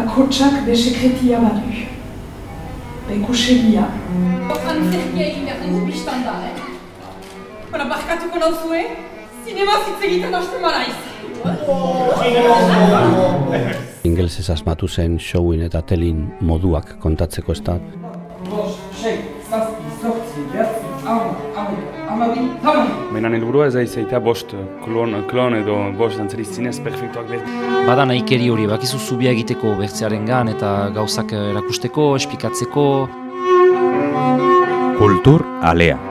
bakotsak be sekretia badu. Bekusegia. Antzerkia egin behar dugu biztan da, eh? Bara, barkatuko nauzue, zinema zitz egiten hasten maraiz. Ingelesez asmatu zen showin eta telin moduak kontatzeko ez da. Baina helburua ez aizaita bost klon, klon edo bost dantzari zinez perfektuak behar. Bada nahikeri hori, bakizu zubia egiteko bertzearen gan eta gauzak erakusteko, esplikatzeko. Kultur alea.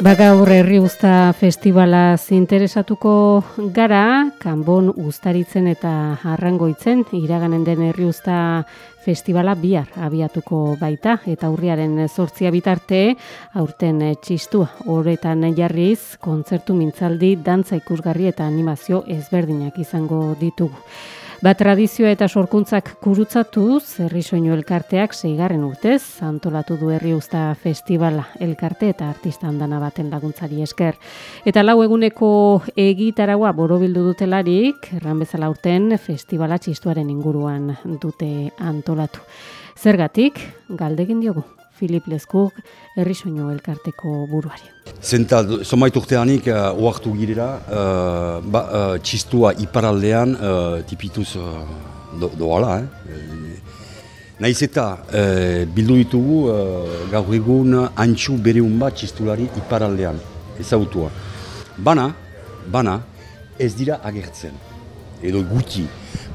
Bagaur herri usta festivalaz interesatuko gara, kanbon ustaritzen eta arrangoitzen, iraganen den herri usta festivala bihar abiatuko baita, eta urriaren sortzia bitarte, aurten txistua, horretan jarriz, kontzertu mintzaldi, dantza ikusgarri eta animazio ezberdinak izango ditugu. Ba, tradizioa eta sorkuntzak kurutzatuz, herri soinu elkarteak zeigarren urtez, antolatu du herri usta festivala elkarte eta artista handana baten laguntzari esker. Eta lau eguneko egitaragua borobildu dutelarik, erran bezala urten festivala txistuaren inguruan dute antolatu. Zergatik, galdegin diogu. Filip Leskuk, herri soinu elkarteko buruari. Zenta, somait urteanik, uh, oartu girela, uh, ba, uh, txistua iparaldean uh, tipituz uh, do, doala. Eh? Naiz eta uh, bildu ditugu uh, gaur egun antxu bereun bat txistulari iparaldean, ezagutua. Bana, bana, ez dira agertzen, edo guti.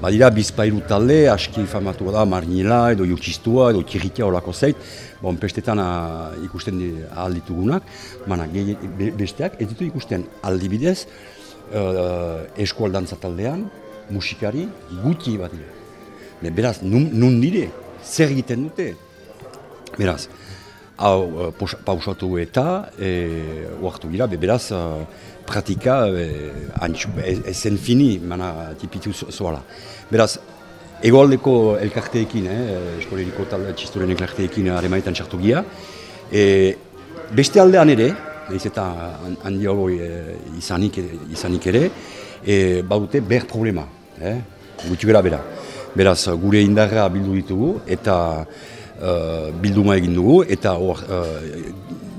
Badira bizpairu talde, aski famatu da, Marnila, edo Jokistua, edo Kirritia olako zeit, bon, pestetan uh, ikusten di, ahal ditugunak, ge, be, besteak, ez ditu ikusten aldibidez, uh, eskualdantza taldean, musikari, guti bat dira. Beraz, nun, nun dire, zer egiten dute? Beraz, hau uh, pausatu eta, e, oartu gira, be, beraz, uh, pratika e, antxu, ezen fini, mana, tipitu zoala. Beraz, egoaldeko elkarteekin, eh, eskoleriko talde txisturen elkarteekin haremaetan txartu gira. E, beste aldean ere, nahiz eta handiago e, izanik, izanik ere, e, badute ber problema, eh, gutu gara bera. Beraz, gure indarra bildu ditugu eta uh, bilduma egin dugu eta hor uh,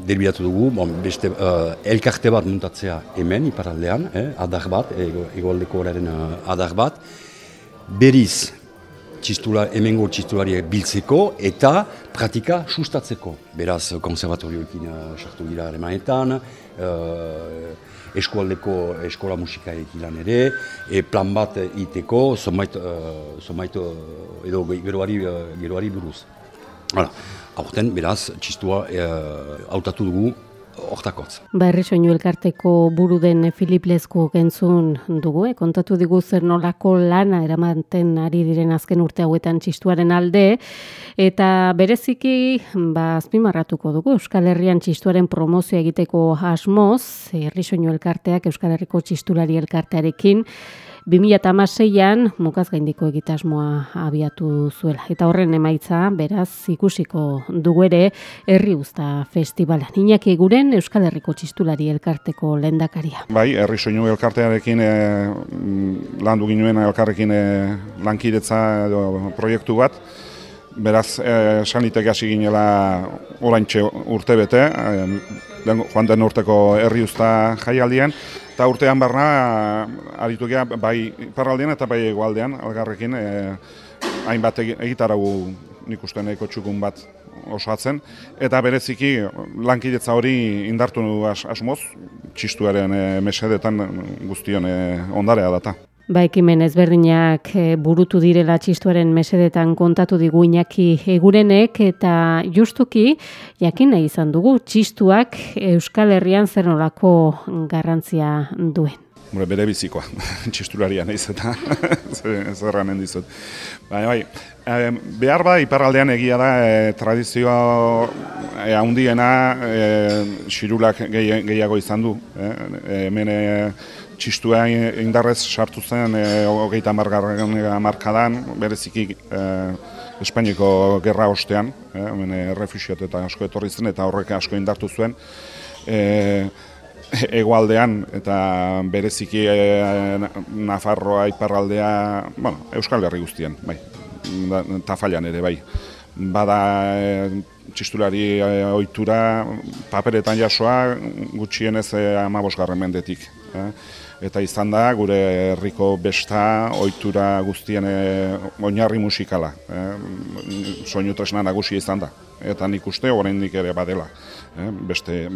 delbilatu dugu, bon, beste uh, elkarte bat muntatzea hemen, iparaldean, eh, adar bat, egoaldeko horaren uh, adar bat, beriz txistula, emengo txistulariak biltzeko eta pratika sustatzeko. Beraz, konservatorioekin uh, sartu gira aremanetan, uh, eskualdeko eskola musikaekin lan ere, e plan bat iteko, zonbait, uh, edo geroari, uh, geroari buruz. Hala, aurten, beraz, txistua hautatu dugu hortakotz. Ba, soinu elkarteko buru den Filip Lezko gentzun dugu, eh? kontatu digu zer nolako lana eramaten ari diren azken urte hauetan txistuaren alde, eta bereziki, ba, azpimarratuko dugu, Euskal Herrian txistuaren promozio egiteko asmoz, herri soinu elkarteak Euskal Herriko txistulari elkartearekin, 2006an mukaz gaindiko egitasmoa abiatu zuela. Eta horren emaitza, beraz, ikusiko dugu ere herri usta festivalan. Iñaki guren Euskal Herriko txistulari elkarteko lendakaria. Bai, herri soinu elkartearekin e, landu ginuen elkarrekin e, lankidetza edo proiektu bat. Beraz, e, sanitek hasi ginela oraintxe urte bete, e, joan den urteko herri usta jaialdian, Eta urtean barna, aritu bai parraldean eta bai egualdean, algarrekin, e, hainbat egitaragu nik uste nahiko txukun bat osatzen. Eta bereziki, lankidetza hori indartu as, asmoz, txistuaren e, mesedetan guztion e, ondarea data. Ba, ekimen ezberdinak eh, burutu direla txistuaren mesedetan kontatu digu inaki egurenek eta justuki jakin nahi izan dugu txistuak Euskal Herrian zer nolako garrantzia duen. Bure, bere bizikoa, txistularian ez eta zerran dizut. Bai, bai, e, behar ba, iparraldean egia da e, tradizioa e, handiena e, xirulak gehiago izan du. E, hemen e, txistua indarrez sartu zen e, hogeita margarren markadan, bereziki e, Espainiko gerra ostean, e, hemen errefusiat eta asko etorri zen eta horrek asko indartu zuen. E, egualdean eta bereziki e, Nafarroa iparraldea, bueno, Euskal Herri guztian, bai, tafailan ere, bai. Bada e, txistulari e, ohitura paperetan jasoa gutxienez e, amabosgarren mendetik. Eh? Eta izan da, gure herriko besta ohitura guztien e, oinarri musikala. Eh? Soinu tresna nagusia izan da. Eta nik uste oraindik ere badela. Eh? Beste,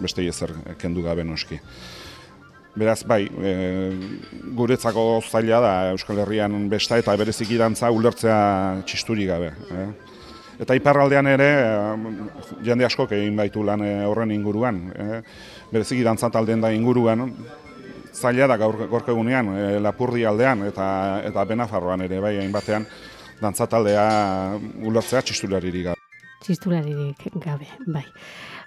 beste ezer kendu gabe noski. Beraz, bai, e, guretzako zaila da Euskal Herrian besta eta bereziki dantza ulertzea txisturi gabe. Eh? Eta iparraldean ere, jende askok egin baitu lan eh, horren inguruan. Eh? Bereziki dantzat aldean da inguruan, zaila da gaur, gorko egunean, eh, lapurdi aldean eta, eta benafarroan ere, bai, hainbatean, dantzataldea ulertzea txistularirik gabe. Txistularirik gabe, bai.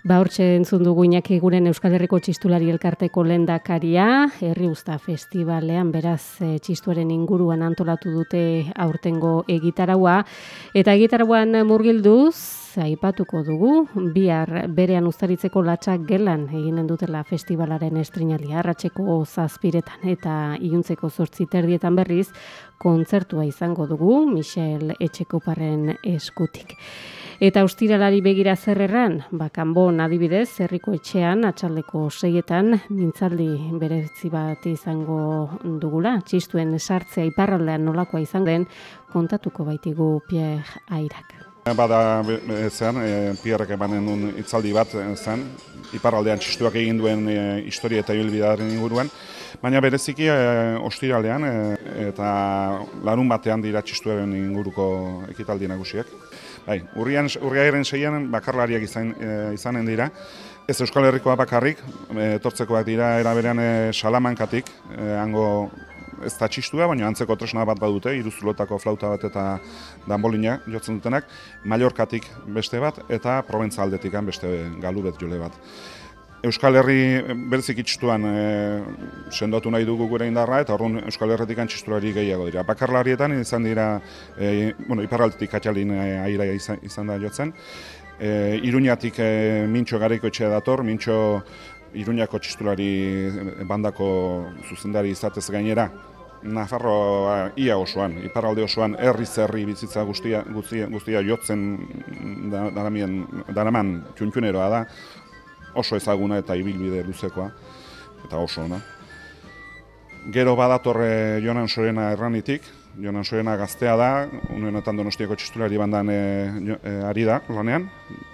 Ba, hortxe entzun dugu inaki guren Euskal Herriko Txistulari Elkarteko lendakaria, herri usta festivalean, beraz, e, txistuaren inguruan antolatu dute aurtengo egitaraua. Eta egitarauan murgilduz, aipatuko dugu, bihar berean ustaritzeko latxak gelan eginen dutela festivalaren estrinali arratseko zazpiretan eta iuntzeko zortzi terdietan berriz, kontzertua izango dugu, Michel Etxekoparren eskutik. Eta ustiralari begira zerreran, ba, kanbon adibidez, herriko etxean, atxaldeko seietan, mintzaldi beretzi bat izango dugula, txistuen sartzea iparraldean nolakoa izan den, kontatuko baitigu Pierre Airak. Bada zen, e, Pierrek emanen un itzaldi bat zen, iparraldean txistuak egin duen e, historia eta hilbidaren inguruan, baina bereziki e, ostiralean e, eta larun batean dira txistuaren inguruko ekitaldi nagusiak. Bai, urrian, urriaren seian bakarlariak izan, e, izanen dira. Ez Euskal Herrikoa bakarrik, e, etortzekoak dira eraberean e, salamankatik, e, hango ez da baina antzeko tresna bat badute, iruzulotako flauta bat eta danbolina jotzen dutenak, Mallorkatik beste bat, eta Proventzaldetik beste galubet jole bat. Euskal Herri berzik itxtuan e, sendotu nahi dugu gure indarra eta horren Euskal Herretik antxistulari gehiago dira. Bakarlarietan izan dira, e, bueno, iparraldetik atxalin e, aira izan, izan da jotzen. E, Iruñatik e, mintxo garaiko etxea dator, mintxo Iruñako txistulari bandako zuzendari izatez gainera. Nafarro ia osoan, iparralde osoan, herri zerri bizitza guztia, guztia, guztia jotzen daraman txuntxuneroa da oso ezaguna eta ibilbide luzekoa, eta oso ona. Gero badatorre Jonan Sorena erranitik, Jonan Sorena gaztea da, unenetan donostiako txistulari bandan e, e, ari da lanean,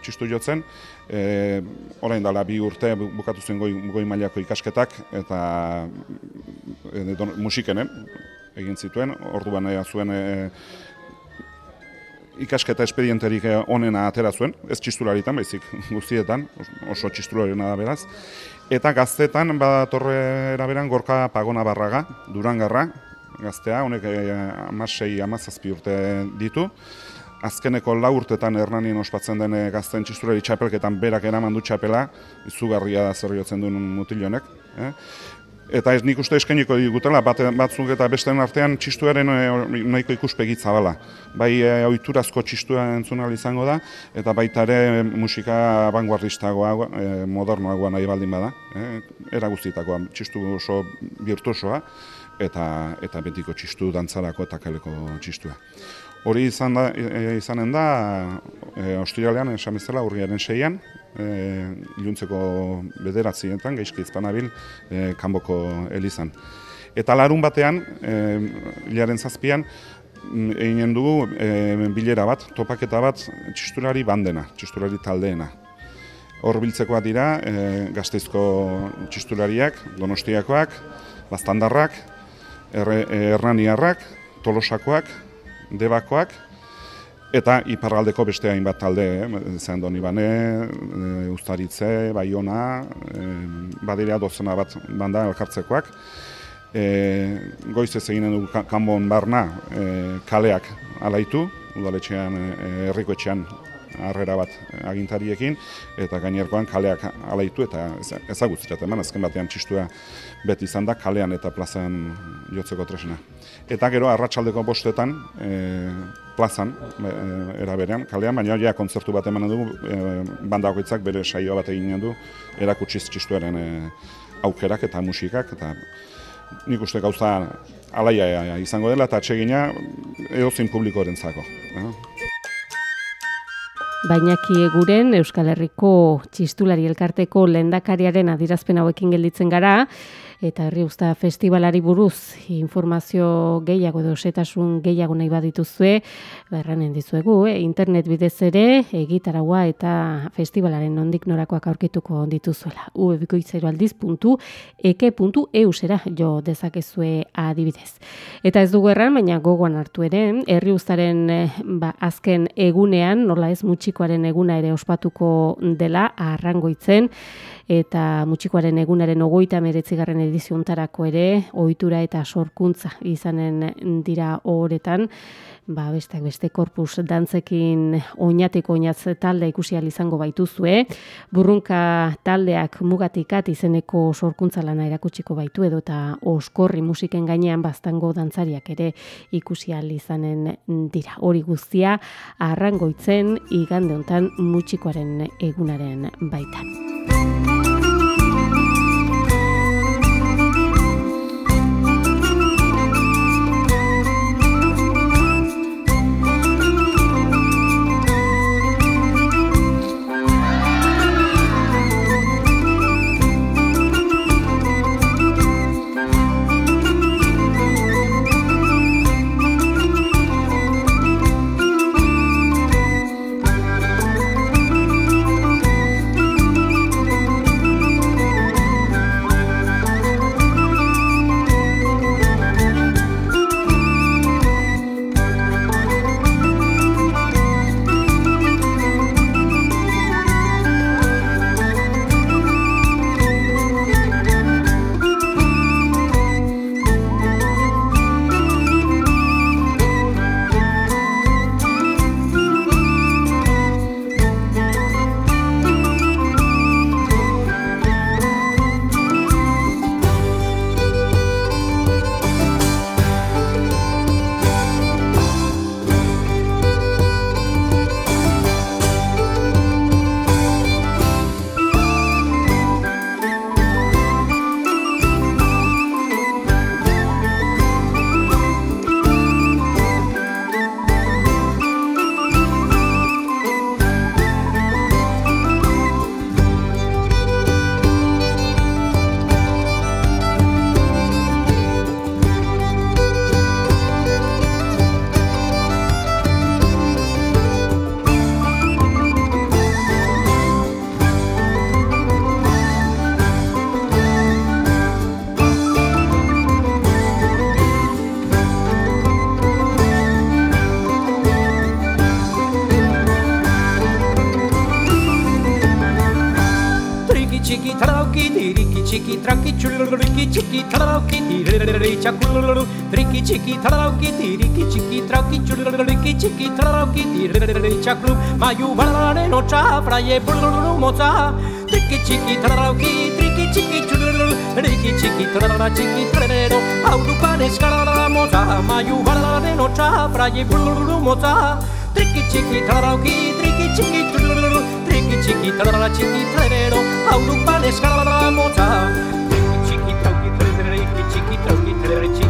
txistu jotzen, e, orain dela bi urte bukatu zen goi, goi mailako ikasketak, eta e, don, musikenen egin zituen, orduan e, zuen e, ikasketa espedienterik onena atera zuen, ez txistularitan, baizik guztietan, oso txistularena da beraz. Eta gaztetan, badatorre eraberan, gorka pagona barraga, durangarra, gaztea, honek eh, amasei amazazpi urte ditu. Azkeneko lau urtetan hernanien ospatzen den eh, gazten txistulari txapelketan berak eraman du txapela, izugarria da zer jotzen duen mutilonek. Eh? Eta ez nik uste eskainiko digutela, bat, batzuk eta besteen artean txistuaren e, nahiko ikuspegitza bala. Bai e, oiturazko txistua entzuna izango da, eta baita ere musika vanguardistagoa, e, modernoagoa nahi baldin bada. E, era guztietakoa, txistu oso virtuosoa, eta, eta betiko txistu dantzarako eta kaleko txistua. Hori izan da, e, izanen da, e, ostiralean, esan bezala, urriaren seian, e, iluntzeko bederatzietan, geizki izpanabil, e, kanboko elizan. Eta larun batean, e, hilaren zazpian, mm, eginen dugu e, bilera bat, topaketa bat, txisturari bandena, txisturari taldeena. Hor biltzekoak dira, e, gazteizko txisturariak, donostiakoak, bastandarrak, erre, erraniarrak, tolosakoak, debakoak, eta iparraldeko beste hainbat talde, eh? zen doni bane, e, ustaritze, baiona, e, badira dozena bat banda elkartzekoak. E, goiz ez eginen dugu kanbon barna e, kaleak alaitu, udaletxean, herriko etxean harrera bat agintariekin, eta gainerkoan kaleak alaitu eta ezagutzirat eman, azken batean txistua beti izan da kalean eta plazan jotzeko tresna. Eta gero arratsaldeko bostetan e, plazan, e, eraberean, kalean, baina ja kontzertu bat eman du, e, bandagoitzak bere saioa bat egin du, erakutsiz txistuaren e, aukerak eta musikak, eta nik uste gauza alaia izango dela, eta atsegina edozein publikoaren zako. Bainaki eguren Euskal Herriko txistulari elkarteko lendakariaren adirazpen hauekin gelditzen gara, eta herri usta festivalari buruz informazio gehiago edo setasun gehiago nahi badituzue, berranen dizuegu, eh? internet bidez ere egitaragua eta festivalaren nondik norakoak aurkituko dituzuela. ubikoitzairoaldiz.eke.eu zera jo dezakezue adibidez. Eta ez dugu erran, baina gogoan hartu ere, herri ustaren eh, ba, azken egunean, nola ez mutxikoaren eguna ere ospatuko dela, arrangoitzen, eta mutxikoaren egunaren ogoita meretzigarren ediziontarako ere, ohitura eta sorkuntza izanen dira horretan, ba, besteak beste korpus dantzekin oinatiko oinatz talde ikusi izango baituzue, burrunka taldeak mugatikat izeneko sorkuntza lana erakutsiko baitu edo eta oskorri musiken gainean baztango dantzariak ere ikusi izanen dira. Hori guztia arrangoitzen igande hontan mutxikoaren egunaren baitan. Trauki chuluriki chiki tarauki tiriri chaklu mayu balare no cha fraye pululu moza triki chiki tarauki triki chiki chululu triki chiki tarara chiki tarero audu panes karara moza mayu balare no cha fraye pululu moza triki chiki tarauki triki chiki chululu triki chiki tarara chiki tarero audu panes karara moza kultur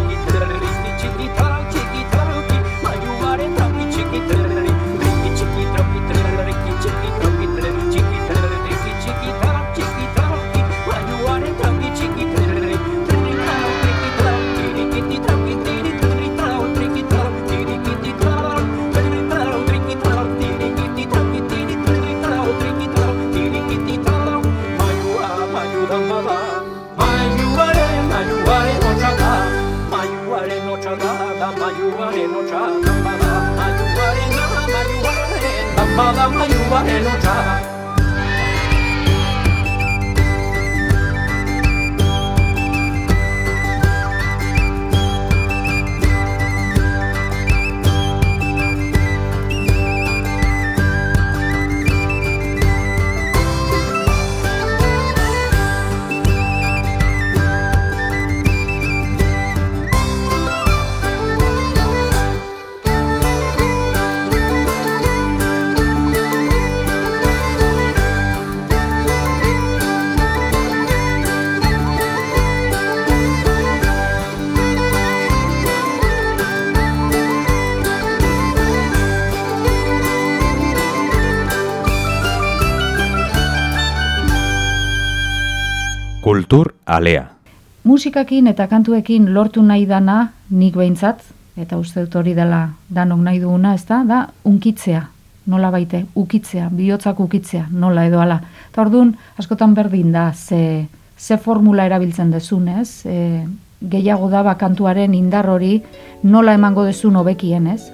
alea. Musikakin eta kantuekin lortu nahi dana nik behintzat, eta uste dut hori dela danok nahi duguna, ez da, da, unkitzea, nola baite, ukitzea, bihotzak ukitzea, nola edo ala. Eta orduan, askotan berdin da, ze, ze formula erabiltzen dezunez, e, gehiago da kantuaren indar hori nola emango dezun hobekien, ez?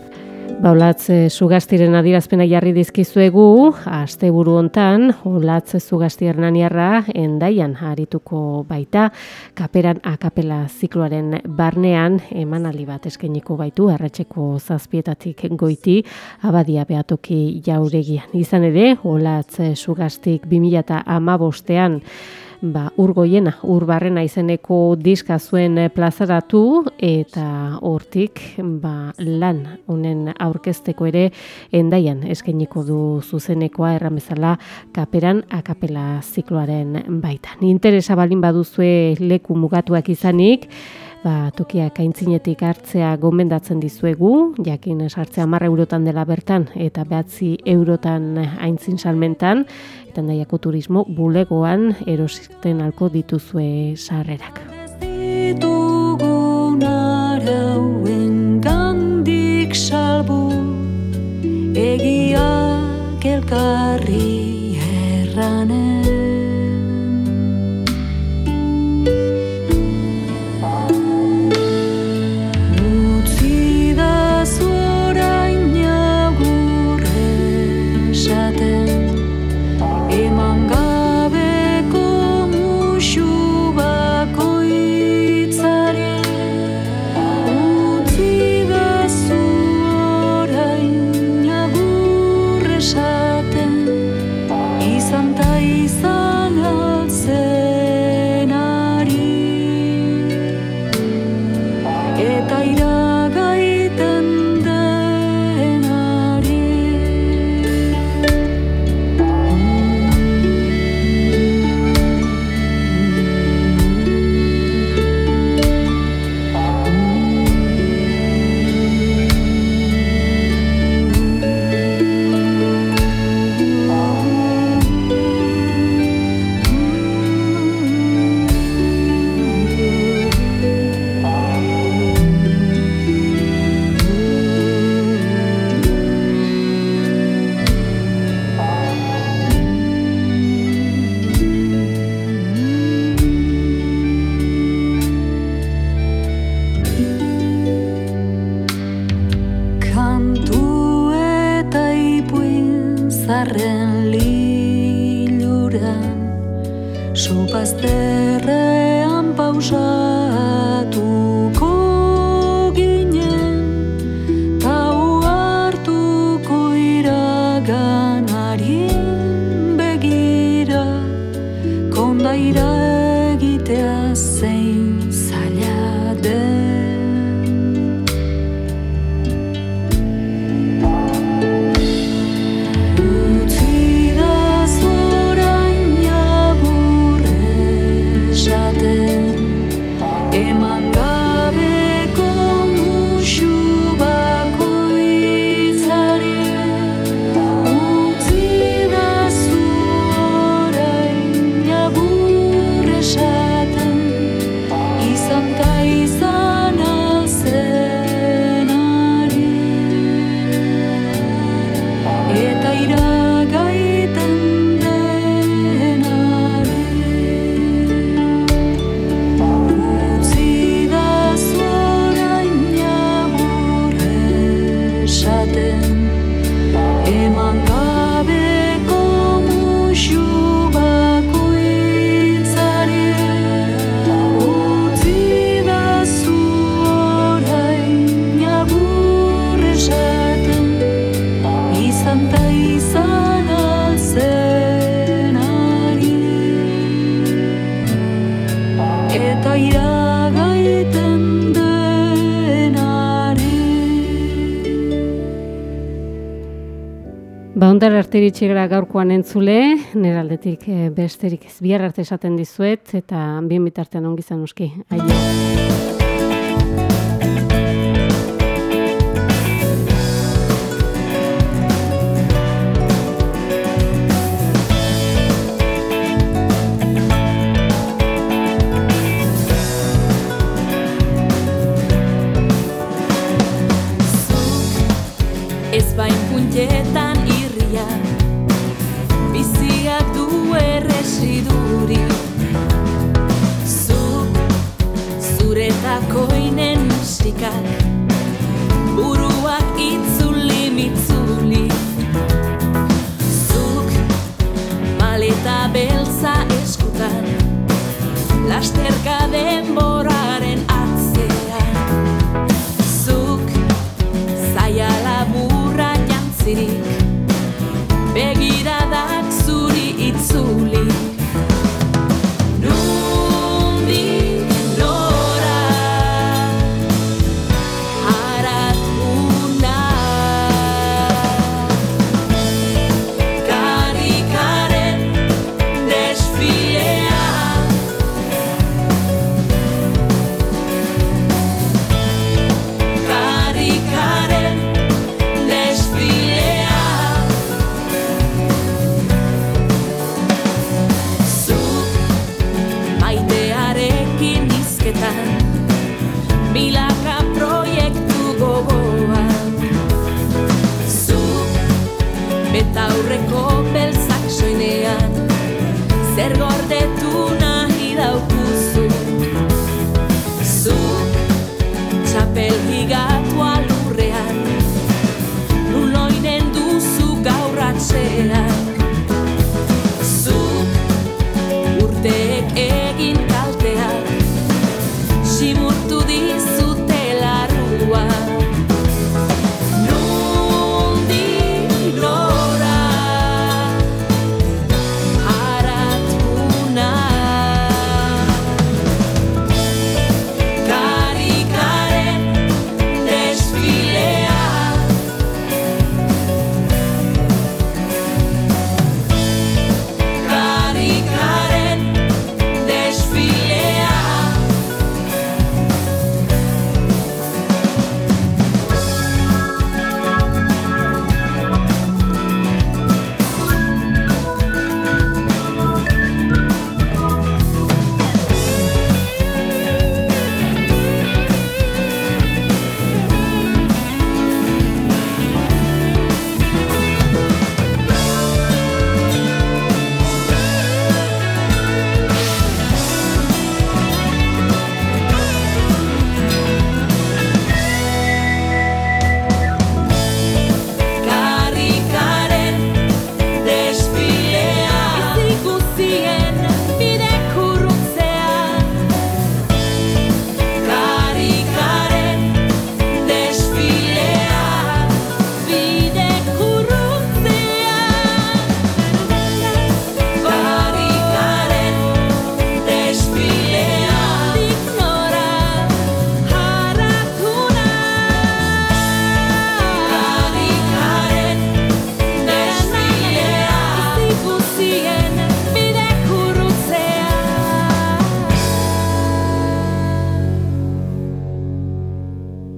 Baulatz Zugastiren adirazpena jarri dizkizuegu, asteburu hontan, Olatz Zugasti Hernaniarra endaian arituko baita, kaperan akapela zikloaren barnean emanaldi bat eskainiko baitu erretxeko zazpietatik goiti abadia behatoki jauregian. Izan ere, Olatz Zugastik 2008an ba, urgoiena, urbarrena izeneko diska zuen plazaratu eta hortik ba, lan honen aurkezteko ere endaian eskainiko du zuzenekoa erramezala kaperan akapela zikloaren baitan. Interesa balin baduzue leku mugatuak izanik, ba, tokiak aintzinetik hartzea gomendatzen dizuegu, jakin esartzea marra eurotan dela bertan, eta behatzi eurotan aintzin salmentan, eta nahiako turismo bulegoan erositen alko dituzue sarrerak. salbu egiak elkarri erranen Arte iritsigara gaurkoan entzule, neraldetik eh, besterik ez bihar arte esaten dizuet, eta bien bitartean ongizan uski. Aio.